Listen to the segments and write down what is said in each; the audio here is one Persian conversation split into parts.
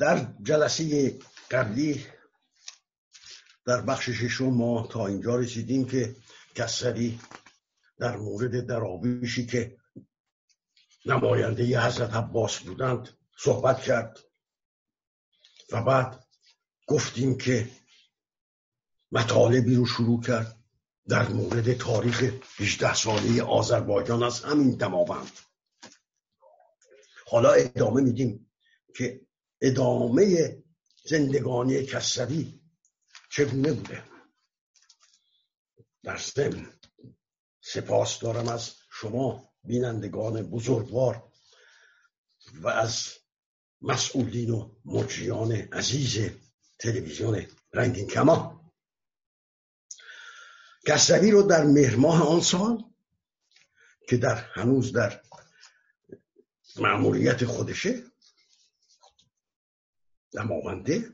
در جلسه قبلی در بخش ششم ما تا اینجا رسیدیم که کسری در مورد درابیشی که نماینده حضرت عباس بودند صحبت کرد و بعد گفتیم که مطالبی رو شروع کرد در مورد تاریخ 18 ساله آذربایجان از همین دماوند. حالا ادامه میدیم که ادامه زندگانی کسری چگونه بوده؟ در ضمن سپاس دارم از شما بینندگان بزرگوار و از مسئولین و مجریان عزیز تلویزیون رنگین کمان. کسروی رو در مهرماه آن سال که در هنوز در معمولیت خودشه دماونده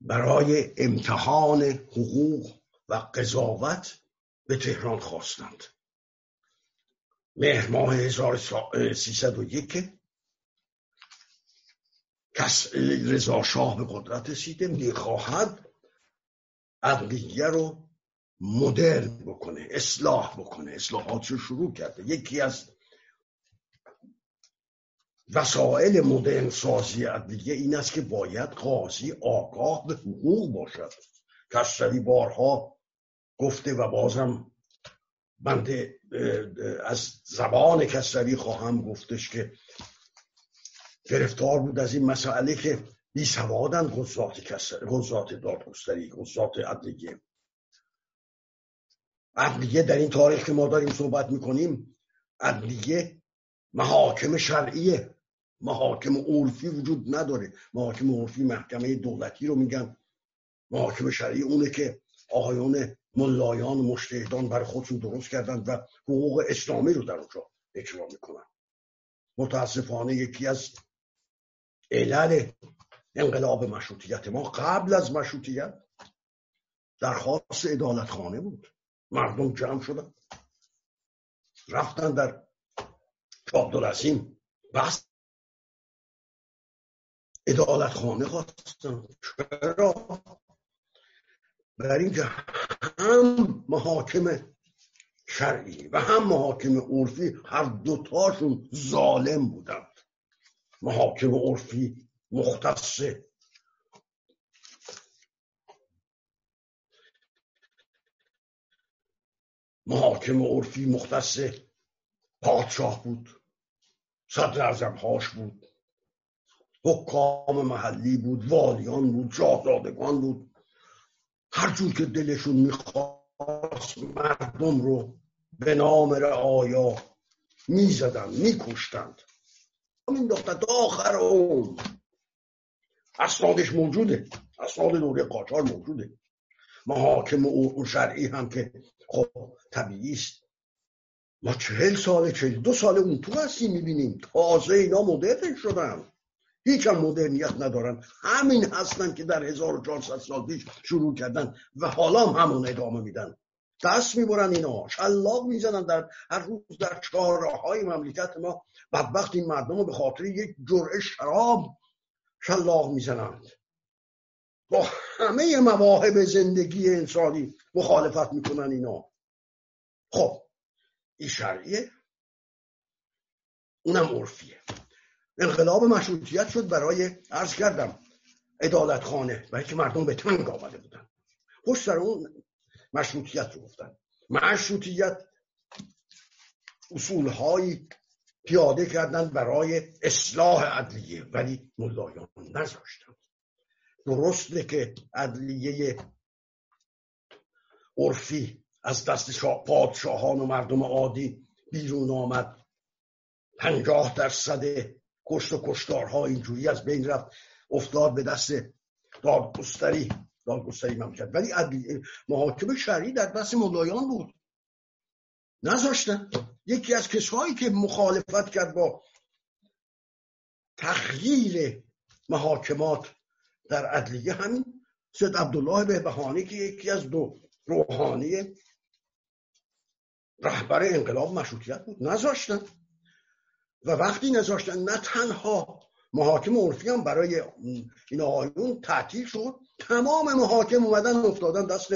برای امتحان حقوق و قضاوت به تهران خواستند. مهر ماه 1301 کس رضا شاه به قدرت رسیده می‌خواهد عدلیه رو مدرن بکنه اصلاح بکنه اصلاحات رو شروع کرده. یکی از وسایل مدرن سازی عدلیه این است که باید قاضی آگاه به حقوق باشد. کسری بارها گفته و بازم بنده از زبان کسروی خواهم گفتش که گرفتار بود از این مسئله که بی سوادن قضات قضات دادگستری قضات عدلیه عدلیه در این تاریخ که ما داریم صحبت می‌کنیم عدلیه محاکم شرعیه محاکم عرفی وجود نداره. محاکم عرفی محکمه دولتی رو میگن. محاکم شرعی اونه که آقایان ملایان و مشتهدان برای خودشون درست کردند و حقوق اسلامی رو در اونجا اجرا می‌کنن. متاسفانه یکی از علل انقلاب مشروطیت ما قبل از مشروطیت درخواست ادالت خانه بود. مردم جمع شدن. رفتن در عبدالعظیم بس ادالت خانه خواستن. چرا؟ برای اینکه هم محاکم شرعی و هم محاکم عرفی هر دوتاشون ظالم بودند محاکم عرفی مختص محاکم عرفی مختص پادشاه بود. صدر اعظمهاش بود. حکام محلی بود والیان بود شاهزادگان بود. هر جور که دلشون می‌خواست مردم رو به نام رعایا می‌زدن میکشتند. مینداختن تا آخر اون اسنادش موجوده. اسناد دوره قاجار موجوده. محاکم اون شرعی هم که خب طبیعی است. ما چهل سال چهل دو سال اون تو هستیم می‌بینیم. تازه اینا مدرن شدن. هیچ هم مدرنیت ندارن. همین هستن که در 1400 سال پیش شروع کردن و حالا هم همون ادامه میدن. دست می‌برن اینا شلاق می‌زنن در هر روز در چهارراه های مملکت ما. بدبخت این مردم رو به خاطر یک جرعه شراب شلاق می‌زنند با همه مواهب زندگی انسانی مخالفت می‌کنن اینا. خب این شرعیه. اونم عرفیه. انقلاب مشروطیت شد برای عرض کردم ادالت خانه برای که مردم به تنگ آمده بودن. پشت سر اون مشروطیت رو گفتن. مشروطیت اصولهایی پیاده کردن برای اصلاح عدلیه ولی ملایان نذاشتن. درسته که عدلیه عرفی از دست پادشاهان و مردم عادی بیرون آمد. پنجاه درصد کشت و کشتارها اینجوری از بین رفت افتاد به دست دادگستری دادگستری مملکت ولی محاکم شرعی در دست ملایان بود. نذاشتن. یکی از کسایی که مخالفت کرد با تخییر محاکمات در عدلیه همین سید عبدالله بهبهانی که یکی از دو روحانی رهبر انقلاب مشروطیت بود. نذاشتن. و وقتی نذاشتن نه تنها محاکم عرفی هم برای این آقایون تعطیل شد تمام محاکم اومدن افتادن دست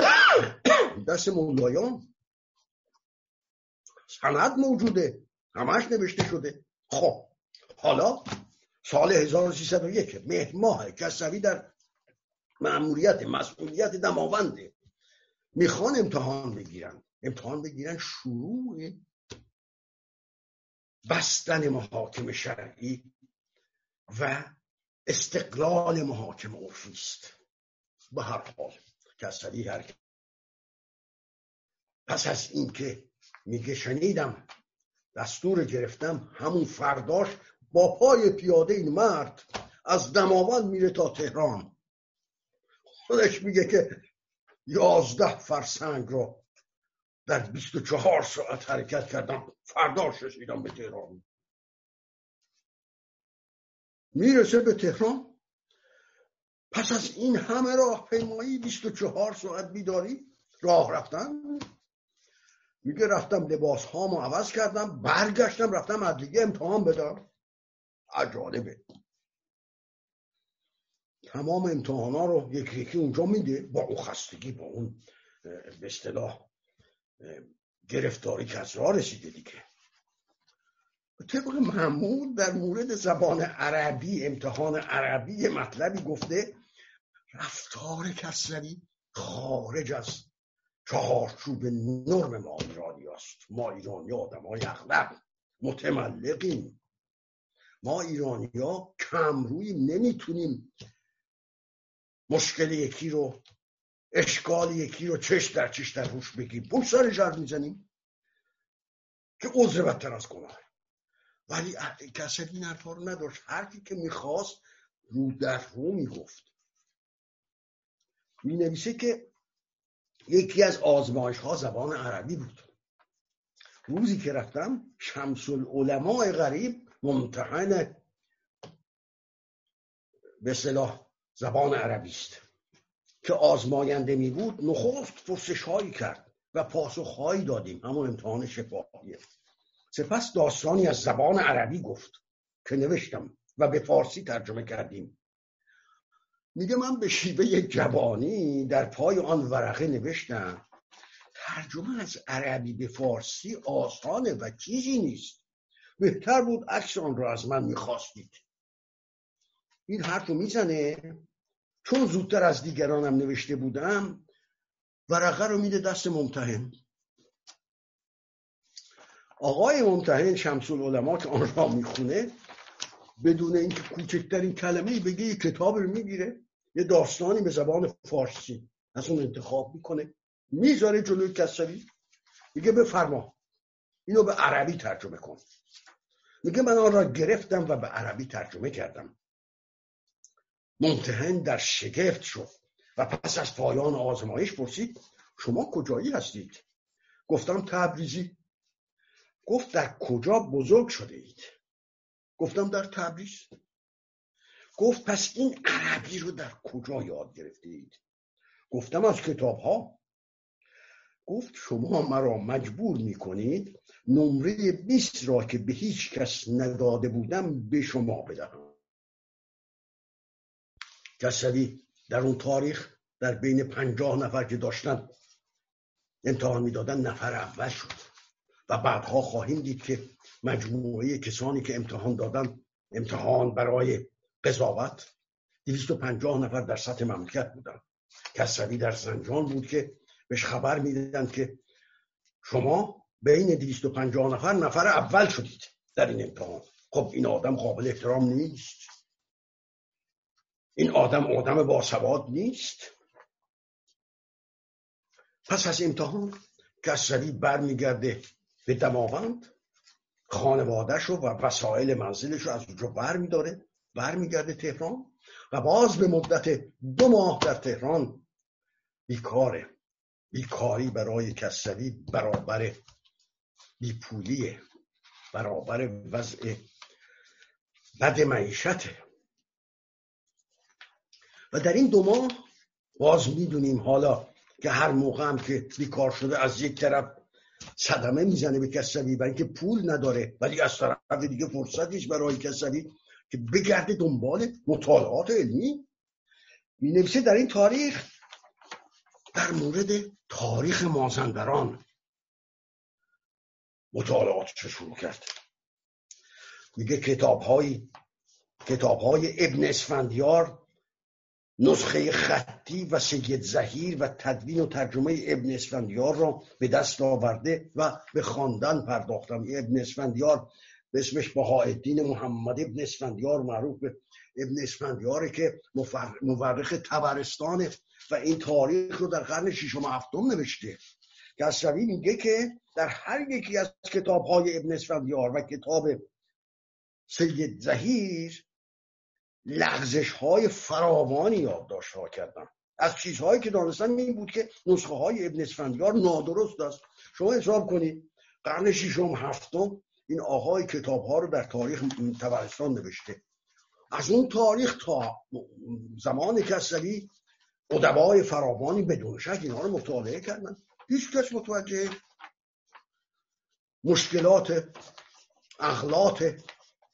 دست مولایان. سند موجوده همش نوشته شده. خب حالا سال 1301 مهر ماه کسوی در معمولیت مسئولیت دماونده می‌خوان امتحان بگیرن. امتحان بگیرن شروع بستن محاکم شرعی و استقلال محاکم عرفی است. به هر حال کسری هر پس از اینکه میگه شنیدم دستور گرفتم همون فرداش با پای پیاده این مرد از دماوند میره تا تهران. خودش میگه که یازده فرسنگ رو در بیست و چهار ساعت حرکت کردم. فرداش رسیدم به تهران. می‌رسه به تهران. پس از این همه راه پیمایی بیست و چهار ساعت بیداری راه رفتن میگه رفتم لباس هامو عوض کردم برگشتم رفتم ادلیه امتحان بدم. عجالبه. تمام امتحان ها رو یکی یکی اونجا میده. با اون خستگی با اون به اصطلاح گرفتاری راه رسیده دیگه. طبق معمول در مورد زبان عربی امتحان عربی مطلبی گفته رفتار کسری خارج از چهارچوب نرم ما ایرانی است. ما ایرانی آدم های اغلب متملقیم. ما ایرانی ها کمروی نمی‌تونیم مشکل یکی رو اشکال یکی رو چش در چش در روش بگیم پشت سر جر می‌زنیم که عذر بدتر از گناه. ولی کسی این حرفا رو نداشت. که می‌خواست رو در رو می‌گفت. می نویسه که یکی از آزمایش ها زبان عربی بود. روزی که رفتم شمس العلماء غریب ممتحن به صلاح زبان عربی است. که آزماینده می بود نخست پرسش هایی کرد و پاسخ هایی دادیم همون امتحان شفاهیه. سپس داستانی از زبان عربی گفت که نوشتم و به فارسی ترجمه کردیم. میگه من به شیوه جوانی در پای آن ورقه نوشتم ترجمه از عربی به فارسی آسانه و چیزی نیست. بهتر بود عکس آن را از من می‌خواستید. این حرف رو می‌زنه چون زودتر از دیگرانم نوشته بودم ورقه رو میده دست ممتحن. آقای ممتحن شمس العلماء که آن را می‌خونه بدون اینکه کوچکترین کلمه بگه یه کتاب رو می‌گیره یه داستانی به زبان فارسی از اون انتخاب می‌کنه می‌ذاره جلوی کسری میگه بفرما. اینو به عربی ترجمه کن. میگه من آن را گرفتم و به عربی ترجمه کردم. ممتحن در شگفت شد و پس از پایان آزمایش پرسید شما کجایی هستید؟ گفتم تبریزی. گفت در کجا بزرگ شده اید؟ گفتم در تبریز. گفت پس این عربی رو در کجا یاد گرفته اید؟ گفتم از کتاب ها گفت شما مرا مجبور می کنید نمره 20 را که به هیچ کس نداده بودم به شما بدهم. کسوی در اون تاریخ در بین پنجاه نفر که داشتن امتحان می‌دادن نفر اول شد. و بعدها خواهیم دید که مجموعه کسانی که امتحان دادن امتحان برای قضاوت پنجاه نفر در سطح مملکت بودن. کسوی در زنجان بود که بهش خبر می‌دادن که شما بین پنجاه نفر نفر اول شدید در این امتحان. خب این آدم قابل احترام نیست. این آدم آدم باسواد نیست. پس از امتحان کسری برمیگرده به دماوند خانوادهش و وسایل منزلش رو از اونجا برمیداره برمیگرده تهران و باز به مدت دو ماه در تهران بیکاره بیکاری برای کسری برابر بیپولیه برابر وضع بد معیشته و در این دو ماه باز می‌دونیم حالا که هر موقع هم که بیکار شده از یک طرف صدمه می‌زنه به کسوی برای اینکه پول نداره ولی از طرف دیگه فرصتش برای کسوی که بگرده دنبال مطالعات علمی. می نویسه در این تاریخ در مورد تاریخ مازندران. مطالعات شروع کرد؟ میگه کتاب های کتاب های ابن اسفندیار نسخه خطی و سید زهیر و تدوین و ترجمه ابن اسفندیار را به دست آورده و به خواندن پرداختم. ابن اسفندیار به اسمش بهاءالدین محمد ابن اسفندیار معروف به ابن اسفندیاره که مورخ تبرستانه و این تاریخ رو در قرن ششم هفتم نوشته. کسروی میگه که در هر یکی از کتاب های ابن اسفندیار و کتاب سید زهیر لغزش های فراوانی یادداشت ها کردن از چیزهایی که دانستن این بود که نسخه های ابن اسفندیار نادرست است. شما حساب کنید قرن ششم هفتم این آقای کتاب ها رو در تاریخ تبرستان نوشته. از اون تاریخ تا زمان کسری ادبای فراوانی بدون شک اینها رو مطالعه کردن. هیچ کس متوجه مشکلات اخلاط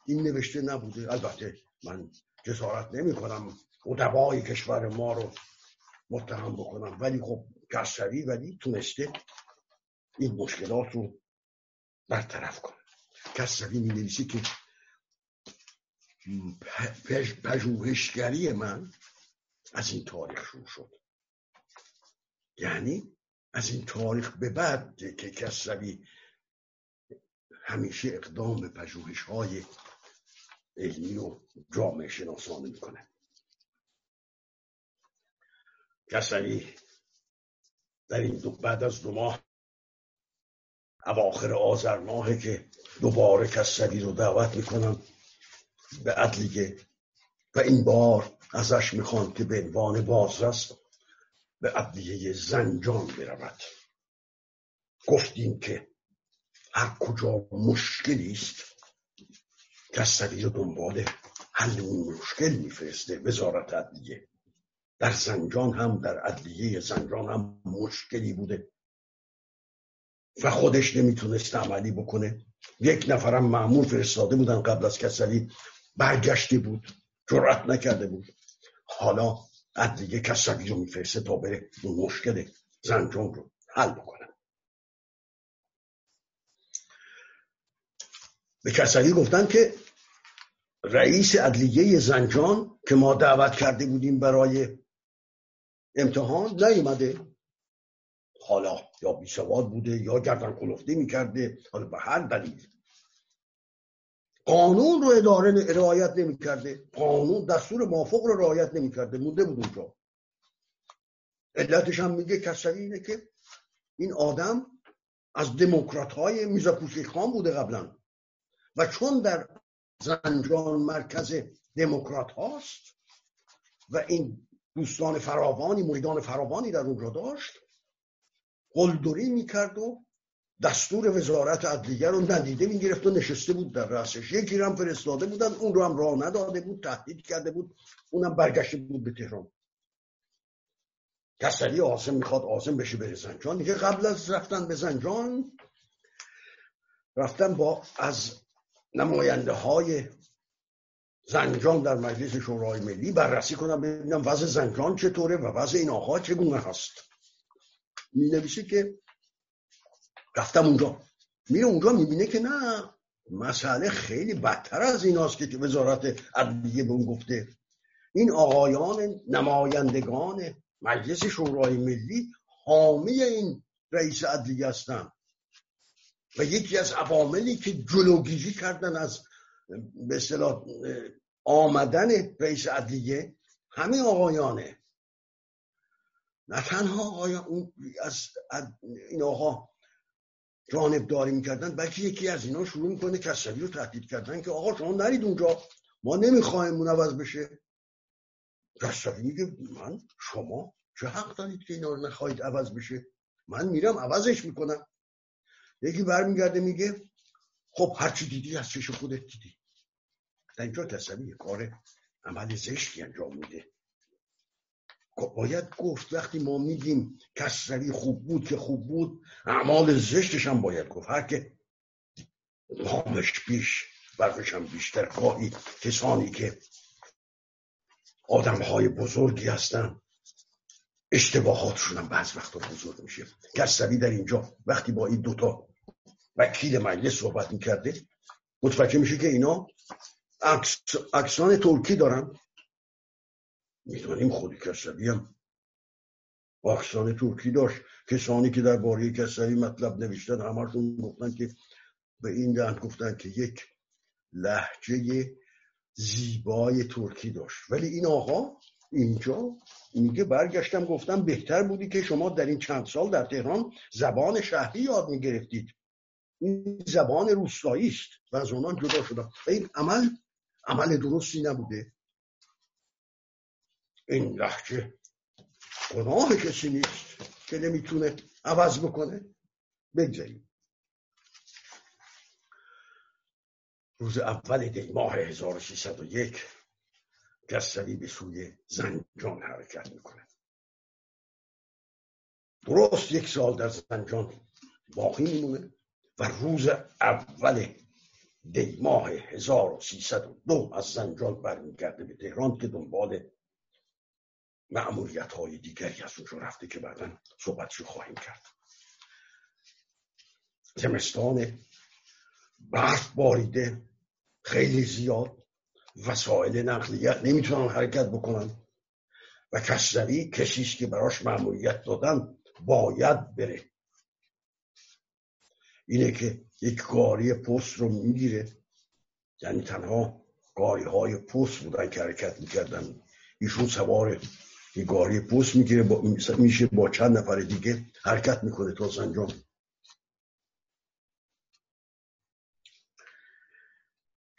این نوشته نبوده. البته من جسارت نمی کنم ادبای کشور ما رو متهم بکنم. ولی خب کسری ولی تونسته این مشکلات رو برطرف کنه. کسری می نویسی که پژوهشگری من از این تاریخ شروع شد. یعنی از این تاریخ به بعد که کسروی همیشه اقدام به پژوهش های علمی و جامعه شناسانه می‌کنه. کسروی در این دو بعد از دو ماه اواخر آذر ماهه که دوباره کسروی رو دعوت می‌کنم به عدلیه و این بار ازش می‌خوان که به عنوان بازرس به عدلیه زنجان برود. گفتیم که هر کجا مشکلی است کسری رو دنبال حل اون مشکل میفرسته وزارت عدلیه در زنجان هم در عدلیه زنجان هم مشکلی بوده. و خودش نمی‌تونست عملی بکنه. یک نفرم معمول فرستاده بودن قبل از کسری برگشتی بود جرأت نکرده بود. حالا عدلیه کسری رو میفرسته تا بره مشکل زنجان رو حل بکنه. به کسری گفتن که رئیس عدلیه زنجان که ما دعوت کرده بودیم برای امتحان نیومده. حالا یا بیسواد بوده یا گردن کلفته می‌کرده. حالا به هر دلیل. قانون رو اداره رعایت نمی‌کرده. قانون دستور مافوق رو رعایت نمی‌کرده. مونده بود اونجا. علتش هم میگه کسری اینه که این آدم از دموکرات های میزاپوسی خان بوده قبلا. و چون در زنجان مرکز دموکرات هاست و این دوستان فراوانی مریدان فراوانی در اونجا داشت. قلدری می‌کرد و دستور وزارت عدلیه رو ندیده می‌گرفت و نشسته بود در رأسش. یکی هم فرستاده بودن اون رو هم راه نداده بود تهدید کرده بود. اونم برگشته بود به تهران. کسری آسم می‌خواد آسم بشه بره زنجان. دیگه قبل از رفتن به زنجان رفتن با از نماینده های زنجان در مجلس شورای ملی بررسی کنم ببینم وضع زنجان چطوره و وضع این آقا چگونه هست. می نویسه که رفتم اونجا. میره اونجا می‌بینه که نه مسئله خیلی بدتر از ایناست که وزارت عدلیه به اون گفته. این آقایان نمایندگان مجلس شورای ملی حامی این رئیس عدلیه هستن. و یکی از عواملی که جلوگیری کردن از به اصطلاح آمدن رئیس عدلیه همین آقایانه. نه تنها آقایان از این آقا جانبداری می‌کردن بلکه یکی از اینا شروع می‌کنه کسری رو تهدید کردن که آقا شما نرید اونجا ما نمی‌خوایم عوض بشه. کسری میگه من شما چه حق دارید که اینا رو نخواهید عوض بشه؟ من میرم عوضش می‌کنم. یکی برمیگرده میگه خب هرچی دیدی از چش خودت دیدی. در اینجا کسری کار عمل زشتی انجام میده. باید گفت وقتی ما میگیم کسروی خوب بود که خوب بود اعمال زشتش هم باید گفت. هر که نامش بیش برفش هم بیشتر. گاهی کسانی که آدم های بزرگی هستن اشتباهاتشون هم بعض وقتا بزرگ میشه. کسروی در اینجا وقتی با این دوتا وکیل مجلس صحبت می‌کرده متوجه میشه که اینا اکسان ترکی دارن. می‌دونیم خود کسروی هم اکسان ترکی داشت. کسانی که در باره کسروی مطلب نوشتن همشون گفتن که به این دهن گفتن که یک لحجه زیبای ترکی داشت. ولی این آقا اینجا میگه برگشتم گفتم بهتر بودی که شما در این چند سال در تهران زبان شهری یاد می‌گرفتید. این زبان روستایی است و از اونان جدا شدم این عمل عمل درستی نبوده. این لحجه گناه کسی نیست که نمی‌تونه عوض بکنه. بگذاریم. روز اول دی ماه 1301 کسری به سوی زنجان حرکت می‌کنه درست یک سال در زنجان باقی میمونه و روز اول دی ماه 1302 از زنجان برمیگرده به تهران که دنبال معمولیت های دیگری از اونجا رفته که بعدا صحبتشو خواهیم کرد. زمستان برف باریده خیلی زیاد. وسایل نقلیت نمی‌تونن حرکت بکنن. و کسروی کشیش که براش معمولیت دادن باید بره. اینه که یک گاری پست رو می‌گیره. یعنی تنها گاری های پست بودن که حرکت می‌کردن. ایشون سوار یه گاری پست می‌گیره میشه با چند نفر دیگه حرکت می‌کنه تا زنجان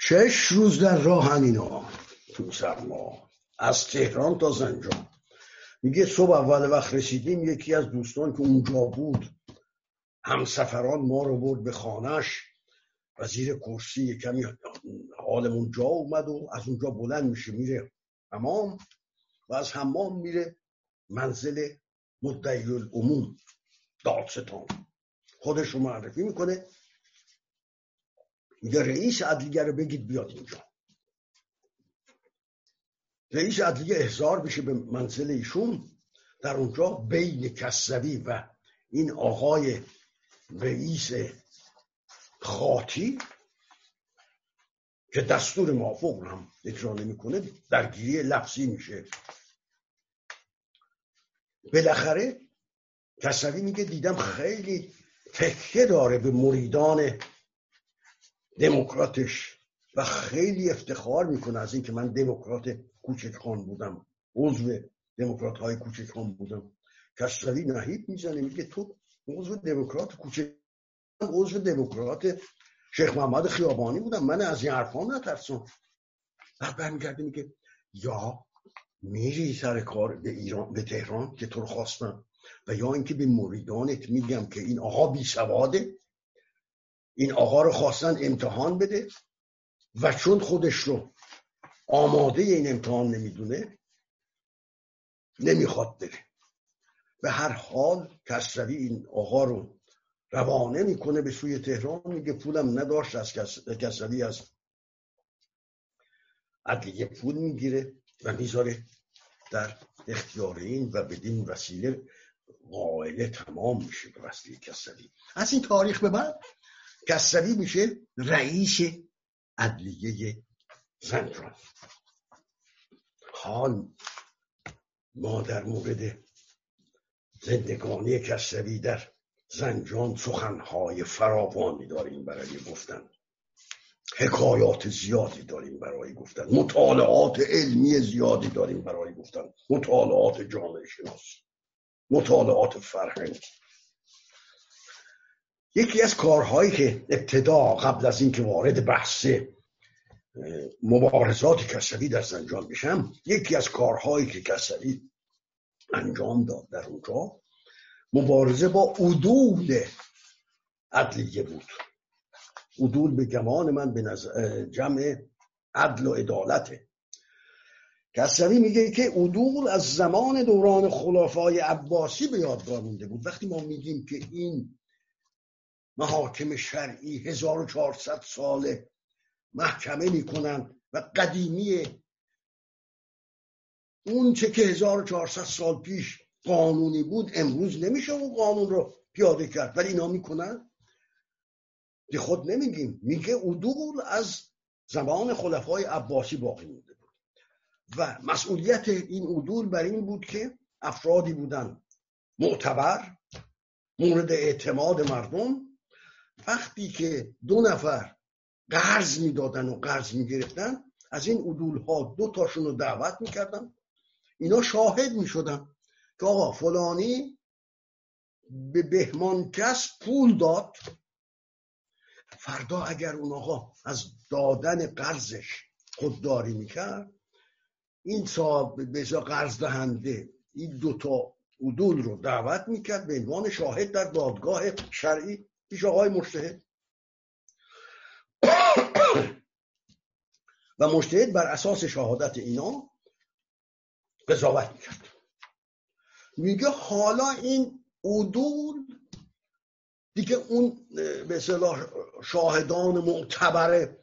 شش روز در راه اینا تو سرما. از تهران تا زنجان. میگه صبح اول وقت رسیدیم یکی از دوستان که اونجا بود همسفران ما رو برد به خانش و کرسی کمی حالمون جا اومد و از اونجا بلند میشه میره حمام و از حمام میره منزل مدعی العموم دادستان. خودش رو معرفی می‌کنه. میگه رئیس عدلیه رو بگید بیاد اینجا رئیس عدلیه احضار بشه به منزل ایشون. در اونجا بین کسوی و این آقای رئیس خاطی که دستور موافق هم اجرا نمی‌کنه درگیری لفظی میشه. بالاخره کسوی میگه دیدم خیلی تکیه داره به مریدان دموکراتش. و خیلی افتخار می‌کنه از اینکه من دموکرات کوچک خان بودم. عضو دموکرات های کوچک خان بودم. کسروی نهید می‌زنه میگه تو عضو دموکرات کوچک عضو دموکرات شیخ محمد خیابانی بودم. من از این حرفا نترسم. بعد برمیگرده میگه یا میری سر کار به ایران به تهران که تو رو خواستم و یا اینکه به مریدانت میگم که این آقا بی سواده این آقا رو خواستن امتحان بده و چون خودش رو آماده این امتحان نمی‌دونه نمی‌خواد بره. به هر حال کسروی این آقا رو روانه می‌کنه به سوی تهران میگه پولم نداشت از کسروی از عدلیه پول می‌گیره و می‌ذاره در اختیار این و بدین وسیله قائله تمام میشه به وسیله کسروی از این تاریخ به بعد کسروی میشه رئیس عدلیه زنجان حال ما در مورد زندگانی کسروی در زنجان سخنهای فراوانی داریم برای گفتن. حکایات زیادی داریم برای گفتن. مطالعات علمی زیادی داریم برای گفتن. مطالعات جامعه شناسی. مطالعات فرهنگی. یکی از کارهایی که ابتدا قبل از اینکه وارد بحث مبارزات کسوی در زنجان بشم یکی از کارهایی که کسوی انجام داد در اونجا مبارزه با عدول عدلیه بود. عدول به گمان من به جمع عدل و عدالته کسروی میگه که عدول از زمان دوران خلافای عباسی به یادگار مونده بود. وقتی ما میگیم که این محاکم شرعی 1400 ساله محکمه می‌کنن و قدیمی اون چه که 1400 سال پیش قانونی بود امروز نمیشه اون قانون رو پیاده کرد. ولی اینا می‌کنن؟ دی خود نمیگیم. میگه عدول از زمان خلفای عباسی باقی مونده بود. و مسئولیت این عدول بر این بود که افرادی بودن معتبر مورد اعتماد مردم وقتی که دو نفر قرض می‌دادن و قرض می‌گرفتن از این عدول ها دو تاشون رو دعوت می‌کردن. اینا شاهد می‌شدن که آقا فلانی به بهمان کس پول داد. فردا اگر اون آقا از دادن قرضش خودداری می‌کرد این صاحب به قرض دهنده این دوتا عدول رو دعوت می‌کرد به عنوان شاهد در دادگاه شرعی. پیش آقای مشتهد و مشتهد بر اساس شهادت اینا قضاوت می‌کرد. میگه حالا این عدول دیگه اون به شاهدان معتبر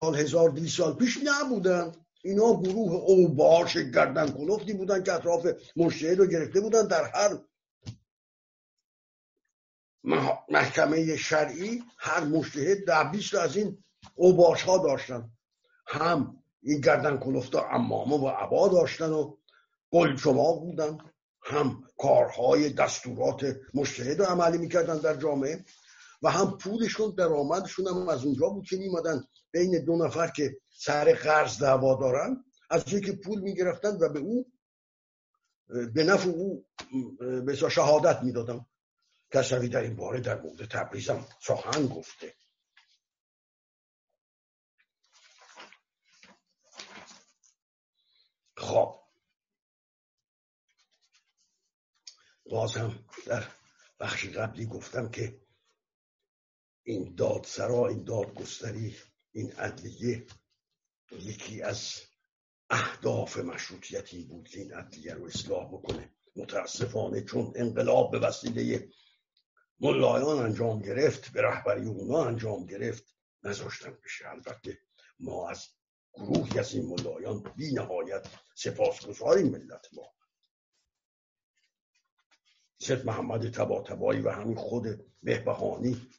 سال هزار سال پیش نبودن. اینا گروه اوباش گردن کلفتی بودن که اطراف مشتهد رو گرفته بودن در هر محکمه شرعی هر مشتهد در بیست از این اوباش ها داشتن. هم این گردن کلفتا امامه و عبا داشتن و گل شما بودن. هم کارهای دستورات مشتهد رو عملی می‌کردن در جامعه و هم پولشون درآمدشون هم از اونجا بود که میمادن بین دو نفر که سر قرض دعوا دارن از که پول می‌گرفتن و به او به نفع او به شهادت می‌دادن. کسوی در این باره در مورد تبریزم سخن گفته. خب. بازم در بخشی قبلی گفتم که این دادسرا این دادگستری این عدلیه یکی از اهداف مشروطیتی بود که این عدلیه رو اصلاح بکنه. متاسفانه چون انقلاب به وسیله ملایان انجام گرفت به رهبری اونا انجام گرفت. نذاشتن بشه. البته ما از گروهی از این ملایان بی نهایت سپاسگزاریم ملت ما. سید محمد تبا تبایی و همین خود بهبهانی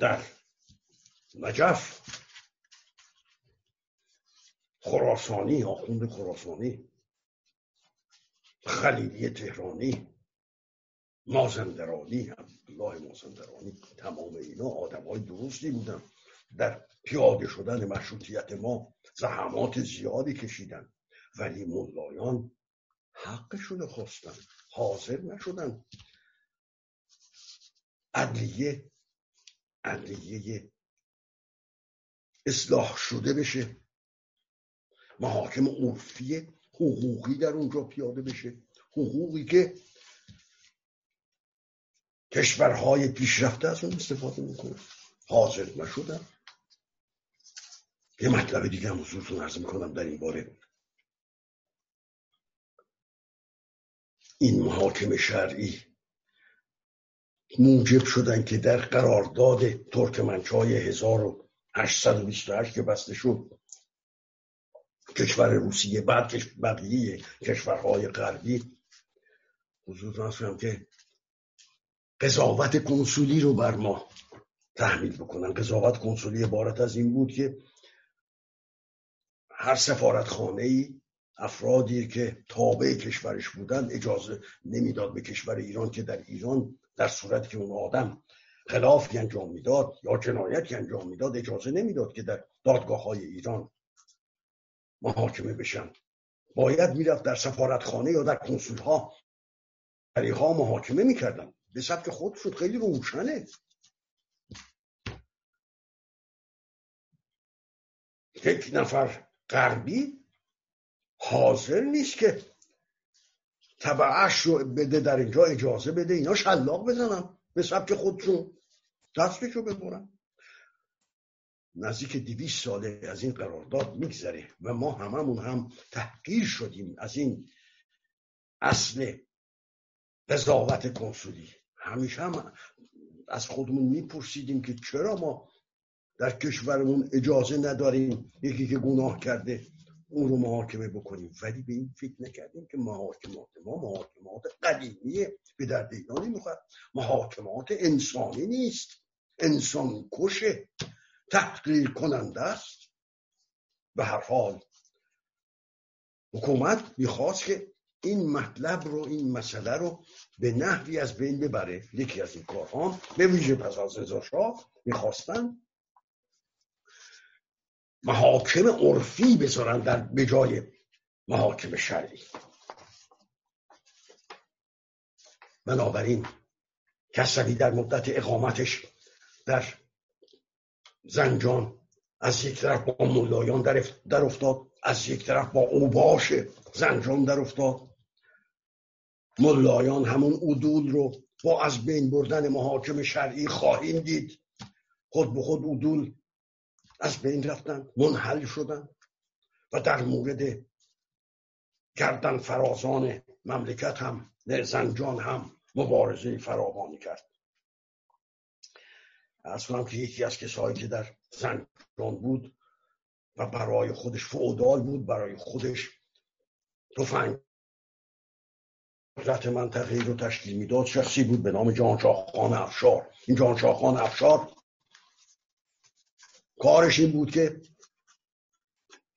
در نجف. خراسانی آخوند خراسانی خلیلی تهرانی مازندرانی عبدالله مازندرانی تمام اینا آدم های درستی بودن. در پیاده شدن مشروطیت ما زحمات زیادی کشیدن. ولی ملایان حقشون خواستن حاضر نشدن. عدلیه عدلیه اصلاح شده بشه. محاکم عرفی حقوقی در اونجا پیاده بشه. حقوقی که کشورهای پیشرفته از اون استفاده می‌کنه. حاضر نشدن یه مطلب دیگه هم حضورتون عرض می‌کنم در این باره. این محاکم شرعی موجب شدن که در قرارداد ترکمنچای 1828 که بسته شد کشور روسیه بعد بقیه کشورهای غربی حضور نصرم که قضاوت کنسولی رو بر ما تحمیل بکنن. قضاوت کنسولی عبارت از این بود که هر سفارت خانه ای افرادی که تابع کشورش بودن اجازه نمی‌داد به کشور ایران که در ایران در صورتی که اون آدم خلافی انجام می‌داد یا جنایتی انجام می‌داد اجازه نمی‌داد که در دادگاه های ایران محاکمه بشن. باید می‌رفت در سفارتخانه یا در کنسول ها ها محاکمه می‌کردن. به سبک خود شد. خیلی روشنه. یک نفر غربی حاضر نیست که طبعش رو بده در اینجا اجازه بده. اینا شلاق بزنن. به سبک خودشون. دستشو ببرن. نزدیک دویست ساله از این قرارداد میگذره و ما هممون هم تحقیر شدیم از این اصل قضاوت کنسولی. همیشه هم از خودمون میپرسیدیم که چرا ما در کشورمون اجازه نداریم یکی که گناه کرده اون رو محاکمه بکنیم. ولی به این فکر نکردیم که محاکمات ما محاکمات قدیمیه. به درد اینا نمی‌خواد محاکمات انسانی نیست. انسان کشه. تحقیر کننده است. به هر حال حکومت می‌خواست که این مطلب رو این مسئله رو به نحوی از بین ببره. یکی از این کارها به ویژه پس از رضا شاه می‌خواستن محاکم عرفی بذارن در به جای محاکم شرعی. بنابراین کسوی در مدت اقامتش در زنجان از یک طرف با ملایان در افتاد از یک طرف با اوباش زنجان در افتاد. ملایان همون عدول رو با از بین بردن محاکم شرعی خواهیم دید. خود به خود عدول از بین رفتن منحل شدن و در مورد گردن فرازان مملکت هم زنجان هم مبارزه فراوانی کرد. از کنم که یکی از کسایی که در زنجان بود و برای خودش فعودال بود برای خودش تفنگ قدرت منطقه رو تشکیل می‌داد شخصی بود به نام جانشاه خان افشار. این جانشاه خان افشار کارش این بود که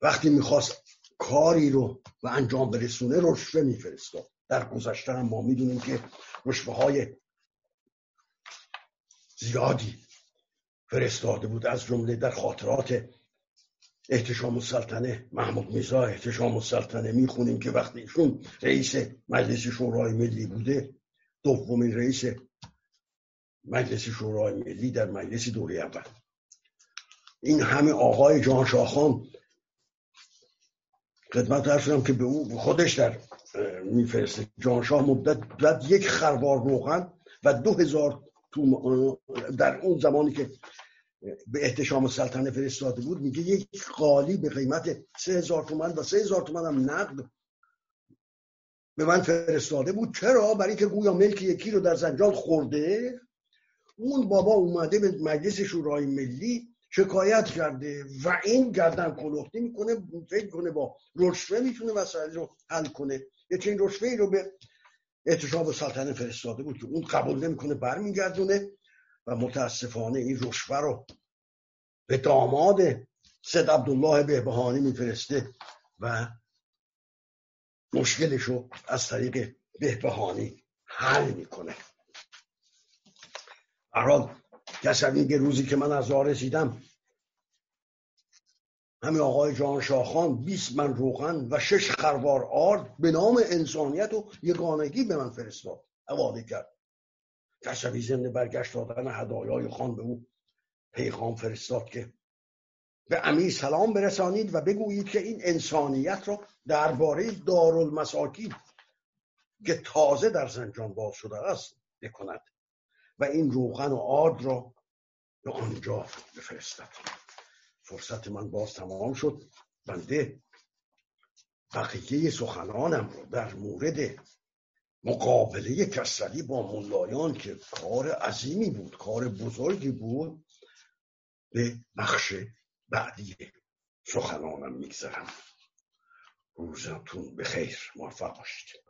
وقتی می‌خواست کاری رو و انجام برسونه رشوه میفرستاد. در گذشته هم ما می‌دونیم که رشوه های زیادی فرستاده بود از جمله در خاطرات احتشام السلطنه محمود میزا احتشام السلطنه. می‌خونیم که وقتی ایشون رئیس مجلس شورای ملی بوده دومین رئیس مجلس شورای ملی در مجلس دوره اول. این همه آقای جان شاخان خدمت در که به او خودش در میفرسته. جانشاه مدت بعد یک خروار روغن و دو هزار در اون زمانی که به احتشام سلطنه فرستاده بود میگه یک قالی به قیمت سه هزار تومن و سه هزار تومن هم نقد به من فرستاده بود. چرا؟ برای اینکه گویا ملک یکی رو در زنجان خورده. اون بابا اومده به مجلس شورای ملی شکایت کرده و این گردن کلوختی می‌کنه فکر کنه با رشوه می‌تونه مسائل رو حل کنه. یه چنین رشوه رو به احتشام سلطنه فرستاده بود که اون قبول نمی‌کنه برمیگردونه. و متاسفانه این رشوه رو به داماد سید عبدالله بهبهانی میفرسته و مشکلش رو از طریق بهبهانی حل می‌کنه. حال کسوی که روزی که من از راه رسیدم همین آقای جان شاخان 20 من روغن و شش خروار آرد به نام انسانیت و یگانگی به من فرستاد حواله کرد. کسوی ضمن برگشت دادن هدایای خان به او پیغام فرستاد که به امیر سلام برسانید و بگویید که این انسانیت را درباره دارالمساکین که تازه در زنجان باز شده است بکند و این روغن و آرد را به آنجا بفرستد. فرصت من باز تمام شد. بنده بقیه سخنانم رو در مورد مقابله کسری با ملایان که کار عظیمی بود کار بزرگی بود به بخش بعدی سخنانم میگذرم. روزتون به خیر موفق باشید.